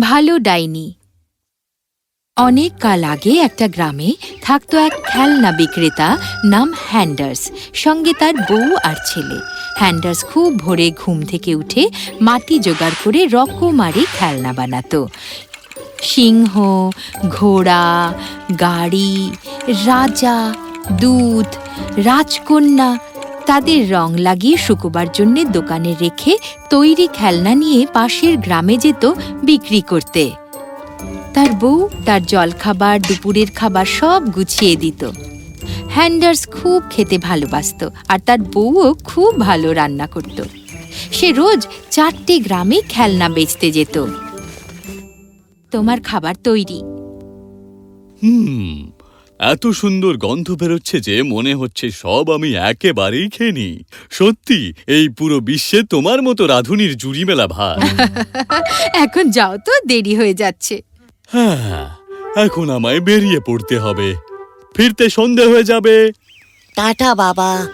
ভালো ডাইনি। অনেক কাল আগে একটা গ্রামে থাকতো এক খেলনা বিক্রেতা নাম হ্যান্ডার্স, সঙ্গে তার বউ আর ছেলে। হ্যান্ডার্স খুব ভোরে ঘুম থেকে উঠে মাটি জোগাড় করে রকমারি খেলনা বানাতো। সিংহ, ঘোড়া, গাড়ি, রাজা দুধ রাজকন্যা তাদের রং লাগিয়ে শুকোবার জন্য দোকানে রেখে তৈরি খেলনা নিয়ে পাশের গ্রামে যেত বিক্রি করতে। তার বউ তার জলখাবার, দুপুরের খাবার সব গুছিয়ে দিত। হ্যান্ডার্স খুব খেতে ভালোবাসত আর তার বউও খুব ভালো রান্না করত। সে রোজ চারটে গ্রামে খেলনা বেচতে যেত। তোমার খাবার তৈরি। হুম এত সুন্দর গন্ধ বেরোচ্ছে যে মনে হচ্ছে সব আমি একেবারেই খেয়ে নিই। সত্যি এই পুরো বিশ্বে তোমার মতো রাধুনির জুড়ি মেলা ভার এখন যাও তো দেরি হয়ে যাচ্ছে। হ্যাঁ এখন আমায় বেরিয়ে পড়তে হবে। ফিরতে সন্ধে হয়ে যাবে। টাটা বাবা।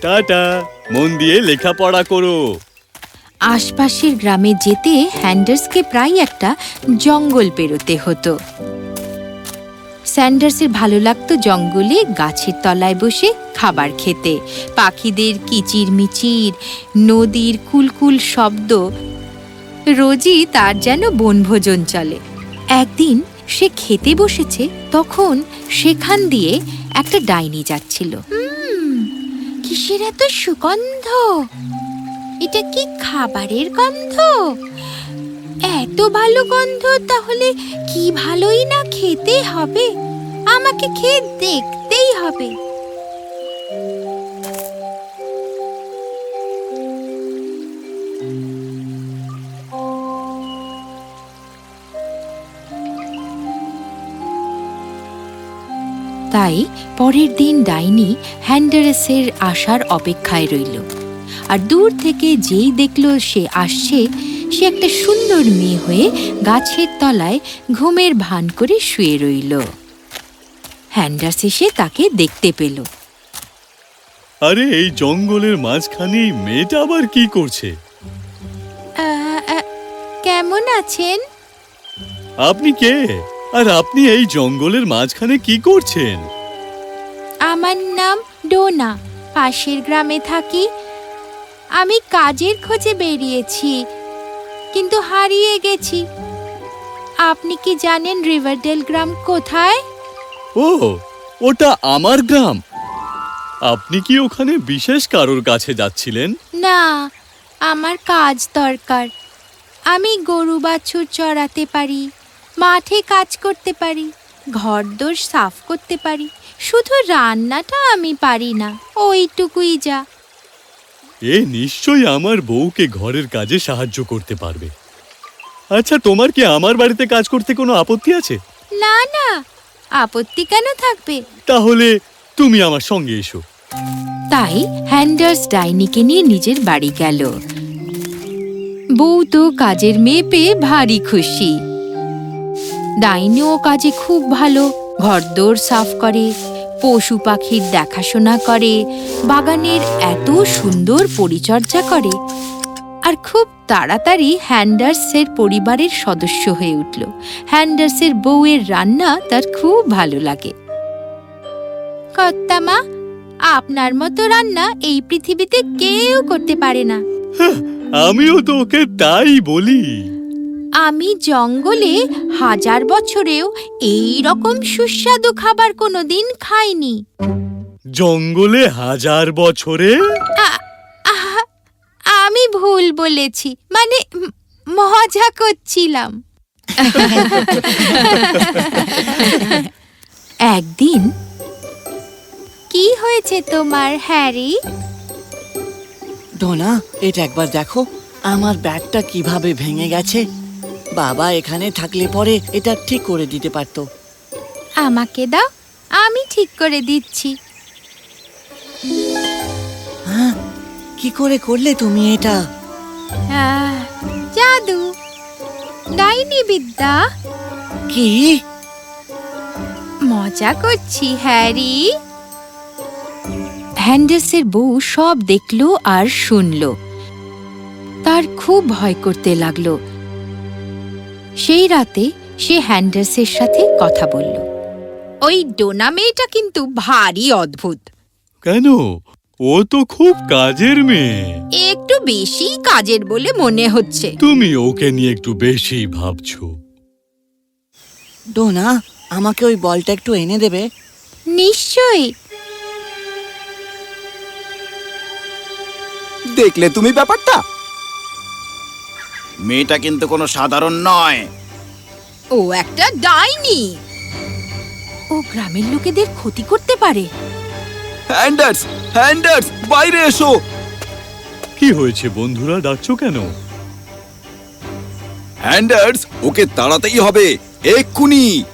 টাটা মন দিয়ে লেখাপড়া করো। আশপাশের গ্রামে যেতে হ্যান্ডার্সকে প্রায় একটা জঙ্গল পেরোতে হতো। স্যান্ডার্সের ভালো লাগতো জঙ্গলে গাছের তলায় বসে খাবার খেতে। পাখিদের কিচির মিচির, নদীর কুলকুল শব্দ, রোজই তার যেন বনভোজন চলে। একদিন সে খেতে বসেছে, তখন সেখান দিয়ে একটা ডাইনি যাচ্ছিল। কিসের এত সুগন্ধ? এটা কি খাবারের গন্ধ? এত ভালো গন্ধ, তাহলে কি ভালোই না খেতে হবে? আমাকে খেয়ে দেখতেই হবে। তাই পরের দিন ডাইনি হ্যান্ডারেসের আসার অপেক্ষায় রইল। আর দূর থেকে যেই দেখল সে আসছে, সে একটা সুন্দর মেয়ে হয়ে গাছের তলায় ঘুমের ভান করে শুয়ে রইল। হ্যান্ডার্স এসে তাকে দেখতে পেল। আরে এই জঙ্গলের মাঝখানে এই মেয়েটা আবার কি করছে? কেমন আছেন? আপনি কে? আর আপনি এই জঙ্গলের মাঝখানে কি করছেন? আমার নাম ডোনা। পাশের গ্রামে থাকি। আমি কাজের খোঁজে বেরিয়েছি কিন্তু হারিয়ে গেছি। আপনি কি জানেন রিভারডেল গ্রাম কোথায়? ও ওটা আমার গ্রাম। আপনি কি ওখানে বিশেষ কারোর কাছে যাচ্ছিলেন? না আমার কাজ দরকার। আমি গরু বাছুর চড়াতে পারি মাঠে কাজ করতে পারি ঘরদোর সাফ করতে পারি শুধু রান্নাটা আমি পারি না ওইটুকুই যা। এ নিশ্চয়ই আমার বউকে ঘরের কাজে সাহায্য করতে পারবে। আচ্ছা তোমার কি আমার বাড়িতে কাজ করতে কোনো আপত্তি আছে? না না আপত্তি কেন থাকবে? তাহলে তুমি আমার সঙ্গে এসো। তাই হ্যান্ডার্স ডাইনিকে নিয়ে নিজের বাড়ি গেল। বউ তো কাজের মেয়ে পেয়ে ভারী খুশি। ডাইনিও কাজে খুব ভালো ঘরদোর সাফ করে পশু পাখির দেখাশোনা করে বাগানের এত সুন্দর পরিচর্যা করে। আর খুব তাড়াতাড়ি হ্যান্ডার্সের পরিবারের সদস্য হয়ে উঠল। হ্যান্ডার্সের বউয়ের রান্না তার খুব ভালো লাগে। কর্তামা আপনার মতো রান্না এই পৃথিবীতে কেউ করতে পারে না। আমিও তো ওকে তাই বলি। আমি জঙ্গলে হাজার বছরেও এই রকম সুস্বাদু খাবার কোনোদিন খাইনি। জঙ্গলে হাজার বছরে? ভুল বলেছি মানে মজা করছিলাম। একদিন কি হয়েছে তোমার হ্যারি? ডোনা এটা একবার দেখো। আমার ব্যাগটা কীভাবে ভেঙে গেছে। বাবা এখানে থাকলে পরে এটা ঠিক করে দিতে পারতো। আমাকে দাও আমি ঠিক করে দিচ্ছি। কি করে করলে তুমি এটা? আহ, জাদু ডাইনি বিদ্যা। কি? মজা করছি হ্যারি। হ্যান্ডেসের বউ সব দেখল আর শুনল। তার খুব ভয় করতে লাগল। সেই রাতে সে হ্যান্ডার্সের সাথে কথা বলল। ওই ডোনা মেয়েটা কিন্তু ভারী অদ্ভুত। কেন? ও তো খুব কাজের মেয়ে। একটু বেশি কাজের বলে মনে হচ্ছে। তুমি ওকে নিয়ে একটু বেশি ভাবছ। ডোনা আমাকে ওই বলটা একটু এনে দেবে? নিশ্চয়ই। দেখলে তুমি ব্যাপারটা? মেয়েটা কিন্তু কোনো সাধারণ নয়। ও একটা ডাইনি। ও গ্রামের লোকেদের ক্ষতি করতে পারে। হ্যান্ডার্স হ্যান্ডার্স বাইরে এসো। কি হয়েছে বন্ধুরা ডাকছো কেন? হ্যান্ডার্স ওকে তাড়াতেই হবে এক্ষুনি।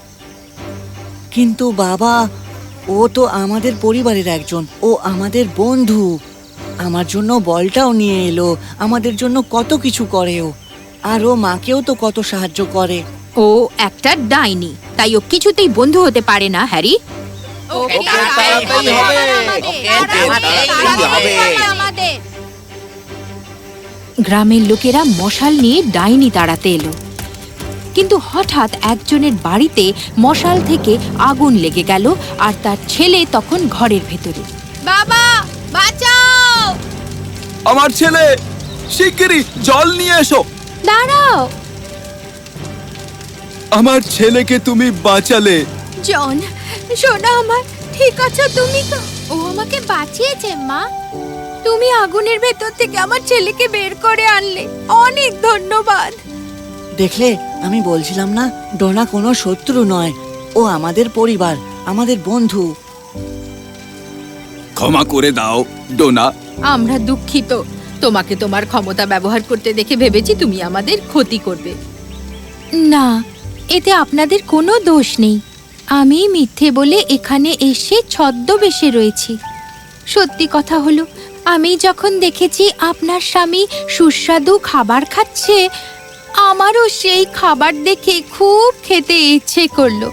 কিন্তু বাবা ও তো আমাদের পরিবারের একজন ও আমাদের বন্ধু। আমার জন্য বলটাও নিয়ে এলো আমাদের জন্য কত কিছু করে ও আর ও মাকেও তো কত সাহায্য করে। ও একটা ডাইনি তাই ও কিছুতেই বন্ধু হতে পারে না হ্যারি। ওকে তাড়াতেই হবে। ওকে তাড়াতেই হবে। গ্রামের লোকেরা মশাল নিয়ে ডাইনি তাড়াতে এলো। কিন্তু হঠাৎ একজনের বাড়িতে মশাল থেকে আগুন লেগে গেল আর তার ছেলে তখন ঘরের ভেতরে। বাবা বাঁচাও! আমার ছেলে শিগগিরই জল নিয়ে এসো। দাঁড়াও। আমার ছেলেকে তুমি বাঁচালে। জন সোনা আমার ঠিক আছো তুমি তো? ও আমাকে বাঁচিয়েছে মা। তুমি আগুনের ভেতর থেকে আমার ছেলেকে বের করে আনলে। অনেক ধন্যবাদ। দেখলে আমি বলছিলাম না ডোনা কোনো শত্রু নয়। ও আমাদের পরিবার আমাদের বন্ধু। ক্ষমা করে দাও ডোনা। আমরা দুঃখিত। তোমাকে তোমার ক্ষমতা ব্যবহার করতে দেখে ভেবেছি তুমি আমাদের ক্ষতি করবে। না এতে আপনাদের কোনো দোষ নেই। আমি মিথ্যে বলে এখানে এসে ছদ্মবেশে রয়েছি। সত্যি কথা হলো, আমি যখন দেখেছি আপনার স্বামী সুস্বাদু খাবার খাচ্ছে, আমারও সেই খাবার দেখে খুব খেতে ইচ্ছে করল।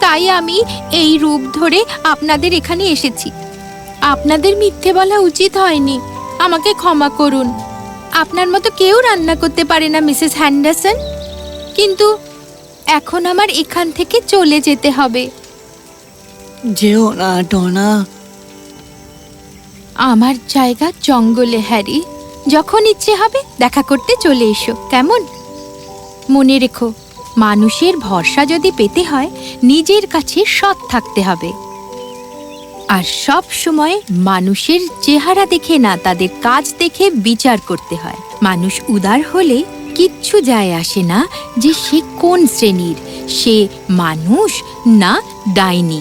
তাই আমি এই রূপ ধরে আপনাদের এখানে এসেছি। আপনাদের মিথ্যে বলা উচিত হয়নি। আমাকে ক্ষমা করুন। আপনার মতো কেউ রান্না করতে পারে না, মিসেস হ্যান্ডারসন। কিন্তু এখন আমার এখান থেকে চলে যেতে হবে। যেও না ডোনা। আমার জায়গা জঙ্গলে হ্যারি। যখন ইচ্ছে হবে দেখা করতে চলে এসো কেমন? মনে রেখো মানুষের ভরসা যদি পেতে হয় নিজের কাছে সৎ থাকতে হবে। আর সব সময় মানুষের চেহারা দেখে না তাদের কাজ দেখে বিচার করতে হয়। মানুষ উদার হলে কিচ্ছু যায় আসে না যে সে কোন শ্রেণির সে মানুষ না ডাইনি।